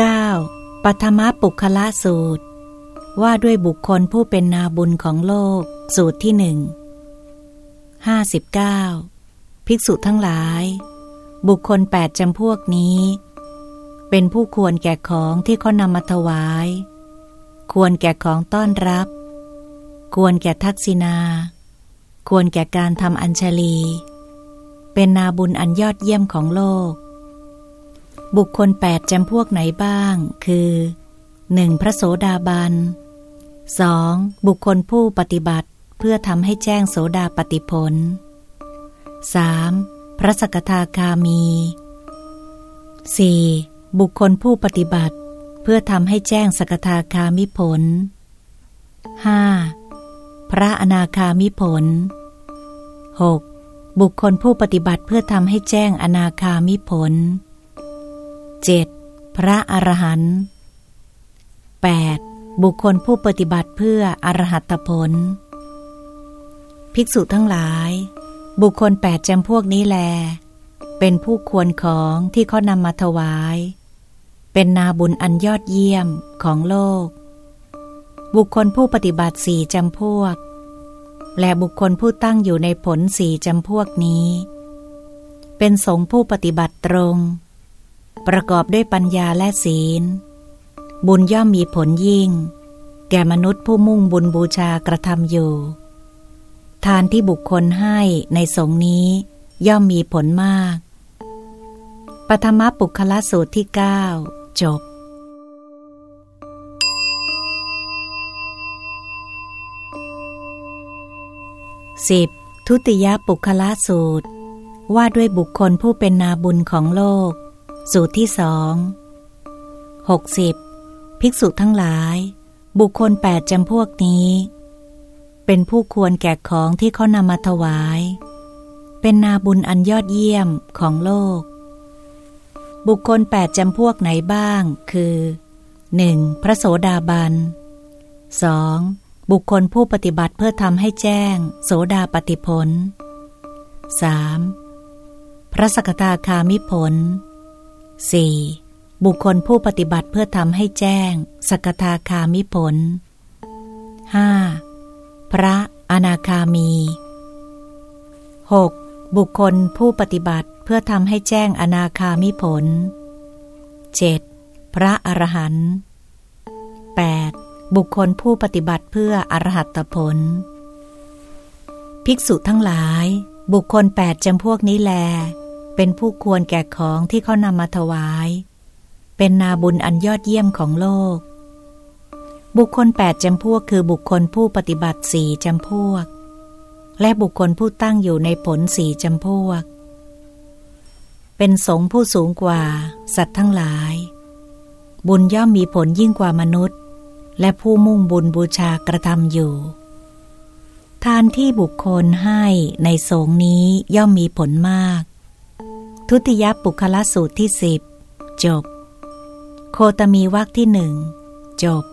9. ปัทมปุคละสูตร ว่าด้วยบุคคลผู้เป็นนาบุญของโลก สูตรที่หนึ่งห้าสิบเก้าภิกษุทั้งหลาย บุคคลแปดจำพวกนี้ เป็นผู้ควรแก่ของที่เขานำมาถวาย ควรแก่ของต้อนรับ ควรแก่ทักษิณา ควรแก่การทำอัญชลี เป็นนาบุญอันยอดเยี่ยมของโลก บุคคลแปดจำพวกไหนบ้าง คือ 1. พระโสดาบัน 2. บุคคลผู้ปฏิบัติเพื่อทำให้แจ้งโสดาปฏิผล 3. พระสกทาคามี 4. บุคคลผู้ปฏิบัติเพื่อทำให้แจ้งสกทาคามิผล 5. พระอนาคามิผล 6. บุคคลผู้ปฏิบัติเพื่อทำให้แจ้งอนาคามิผล 7. พระอรหันต์ 8. บุคคลผู้ปฏิบัติเพื่ออรหัตผล ภิกษุทั้งหลาย บุคคลแปดจำพวกนี้แล เป็นผู้ควรของที่เขานำมาถวาย เป็นนาบุญอันยอดเยี่ยมของโลก บุคคลผู้ปฏิบัติสี่จำพวก และบุคคลผู้ตั้งอยู่ในผลสี่จำพวกนี้ เป็นสงฆ์ผู้ปฏิบัติตรง ประกอบด้วยปัญญาและศีล บุญย่อมมีผลยิ่ง แก่มนุษย์ผู้มุ่งบุญบูชากระทำอยู่ ทานที่บุคคลให้ในสงนี้ย่อมมีผลมาก ปฐมปุคละสูตรที่ 9 จบ 10. ทุติยปุคละสูตร ว่าด้วยบุคคลผู้เป็นนาบุญของโลก สูตรที่สอง 60. ภิกษุทั้งหลาย บุคคลแปดจำพวกนี้ เป็นผู้ควรแก่ของที่เขานำมาถวาย เป็นนาบุญอันยอดเยี่ยมของโลก บุคคลแปดจำพวกไหนบ้าง คือ 1. พระโสดาบัน 2. บุคคลผู้ปฏิบัติเพื่อทำให้แจ้ง โสดาปฏิผล 3. พระสกทาคามิผล 4. บุคคลผู้ปฏิบัติเพื่อทำให้แจ้ง สกทาคามิผล 5. พระอนาคามี 6. บุคคลผู้ปฏิบัติเพื่อทำให้แจ้งอนาคามิผล 7. พระอรหันต์ 8. บุคคลผู้ปฏิบัติเพื่ออรหัตผล ภิกษุทั้งหลาย บุคคลแปดจำพวกนี้แล เป็นผู้ควรแก่ของที่เขานำมาถวาย เป็นนาบุญอันยอดเยี่ยมของโลก บุคคลแปดจำพวกคือบุคคลผู้ปฏิบัติสี่จำพวก และบุคคลผู้ตั้งอยู่ในผลสี่จำพวก เป็นสงฆ์ผู้สูงกว่า สัตว์ทั้งหลาย บุญย่อมมีผลยิ่งกว่ามนุษย์ และผู้มุ่งบุญบูชากระทำอยู่ทานที่บุคคลให้ในสงฆ์นี้ย่อมมีผลมาก ทุติยปุคละสูตรที่สิบจบ โคตมีวักที่หนึ่งจบ